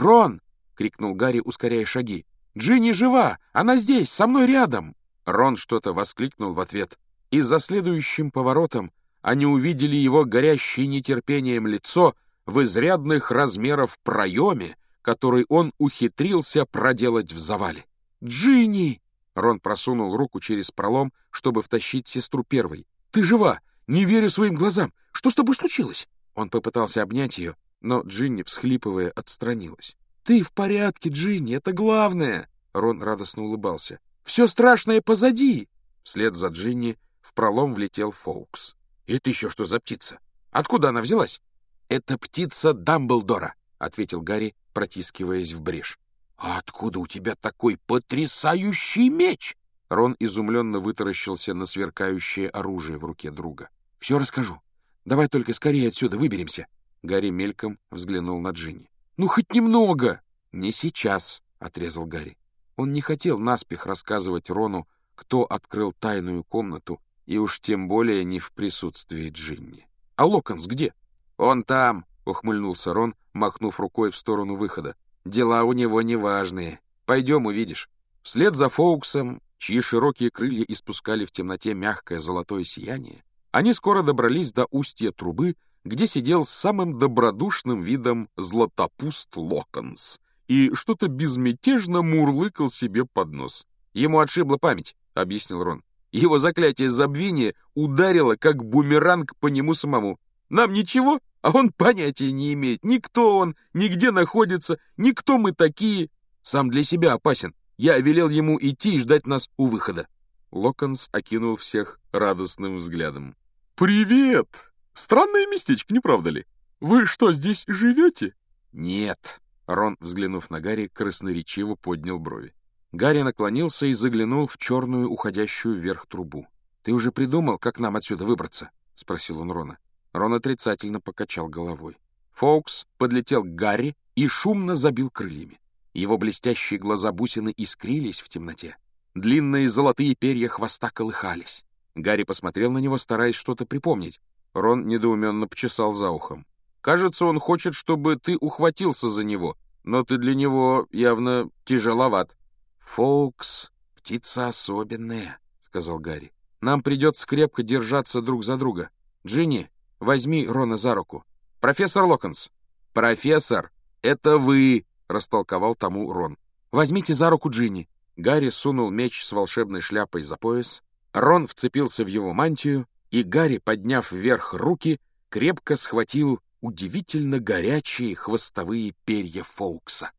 «Рон!» — крикнул Гарри, ускоряя шаги. «Джинни жива! Она здесь, со мной рядом!» Рон что-то воскликнул в ответ, и за следующим поворотом они увидели его горящее нетерпением лицо в изрядных размеров проеме, который он ухитрился проделать в завале. «Джинни!» — Рон просунул руку через пролом, чтобы втащить сестру первой. «Ты жива! Не верю своим глазам! Что с тобой случилось?» Он попытался обнять ее, но Джинни, всхлипывая, отстранилась. «Ты в порядке, Джинни, это главное!» Рон радостно улыбался. «Все страшное позади!» Вслед за Джинни в пролом влетел Фоукс. «Это еще что за птица? Откуда она взялась?» «Это птица Дамблдора», — ответил Гарри, протискиваясь в брешь. «А откуда у тебя такой потрясающий меч?» Рон изумленно вытаращился на сверкающее оружие в руке друга. «Все расскажу. Давай только скорее отсюда выберемся». Гарри мельком взглянул на Джинни. «Ну, хоть немного!» «Не сейчас», — отрезал Гарри. Он не хотел наспех рассказывать Рону, кто открыл тайную комнату, и уж тем более не в присутствии Джинни. «А Локонс где?» «Он там», — ухмыльнулся Рон, махнув рукой в сторону выхода. «Дела у него неважные. Пойдем, увидишь». Вслед за Фоуксом, чьи широкие крылья испускали в темноте мягкое золотое сияние, они скоро добрались до устья трубы, где сидел с самым добродушным видом златопуст Локонс и что-то безмятежно мурлыкал себе под нос. «Ему отшибла память», — объяснил Рон. «Его заклятие забвения ударило, как бумеранг по нему самому. Нам ничего, а он понятия не имеет. Никто он, нигде находится, никто мы такие. Сам для себя опасен. Я велел ему идти и ждать нас у выхода». Локонс окинул всех радостным взглядом. «Привет!» Странное местечко, не правда ли? Вы что, здесь живете? Нет. Рон, взглянув на Гарри, красноречиво поднял брови. Гарри наклонился и заглянул в черную, уходящую вверх трубу. «Ты уже придумал, как нам отсюда выбраться?» — спросил он Рона. Рон отрицательно покачал головой. Фоукс подлетел к Гарри и шумно забил крыльями. Его блестящие глаза бусины искрились в темноте. Длинные золотые перья хвоста колыхались. Гарри посмотрел на него, стараясь что-то припомнить, Рон недоуменно почесал за ухом. «Кажется, он хочет, чтобы ты ухватился за него, но ты для него явно тяжеловат». «Фоукс, птица особенная», — сказал Гарри. «Нам придется крепко держаться друг за друга. Джинни, возьми Рона за руку. Профессор Локонс». «Профессор, это вы», — растолковал тому Рон. «Возьмите за руку Джинни». Гарри сунул меч с волшебной шляпой за пояс. Рон вцепился в его мантию, и Гарри, подняв вверх руки, крепко схватил удивительно горячие хвостовые перья Фоукса.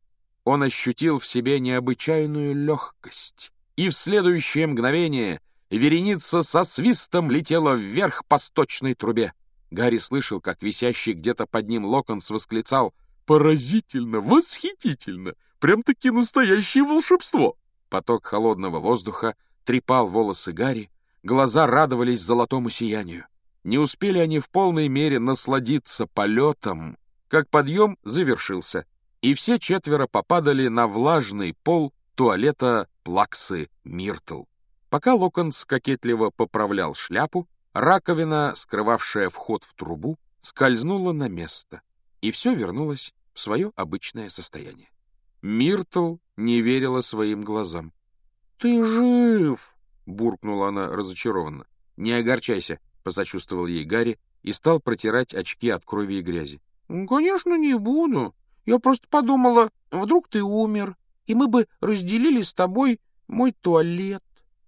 Он ощутил в себе необычайную легкость, и в следующее мгновение вереница со свистом летела вверх по сточной трубе. Гарри слышал, как висящий где-то под ним Локонс восклицал «Поразительно! Восхитительно! Прям-таки настоящее волшебство!» Поток холодного воздуха трепал волосы Гарри, Глаза радовались золотому сиянию. Не успели они в полной мере насладиться полетом, как подъем завершился, и все четверо попадали на влажный пол туалета плаксы Миртл. Пока Локонс кокетливо поправлял шляпу, раковина, скрывавшая вход в трубу, скользнула на место, и все вернулось в свое обычное состояние. Миртл не верила своим глазам. — Ты жив! — буркнула она разочарованно. «Не огорчайся», — посочувствовал ей Гарри и стал протирать очки от крови и грязи. «Конечно, не буду. Я просто подумала, вдруг ты умер, и мы бы разделили с тобой мой туалет.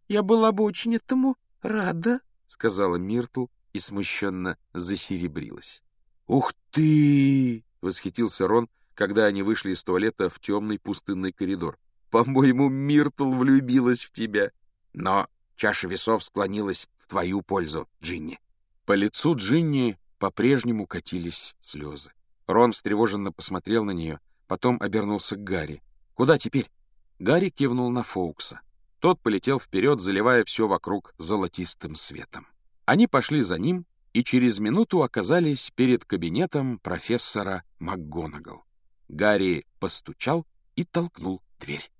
Я была бы очень этому рада», — сказала Миртл и смущенно засеребрилась. «Ух ты!» — восхитился Рон, когда они вышли из туалета в темный пустынный коридор. «По-моему, Миртл влюбилась в тебя». Но чаша весов склонилась в твою пользу, Джинни. По лицу Джинни по-прежнему катились слезы. Рон встревоженно посмотрел на нее, потом обернулся к Гарри. «Куда теперь?» Гарри кивнул на Фоукса. Тот полетел вперед, заливая все вокруг золотистым светом. Они пошли за ним и через минуту оказались перед кабинетом профессора МакГонагал. Гарри постучал и толкнул дверь.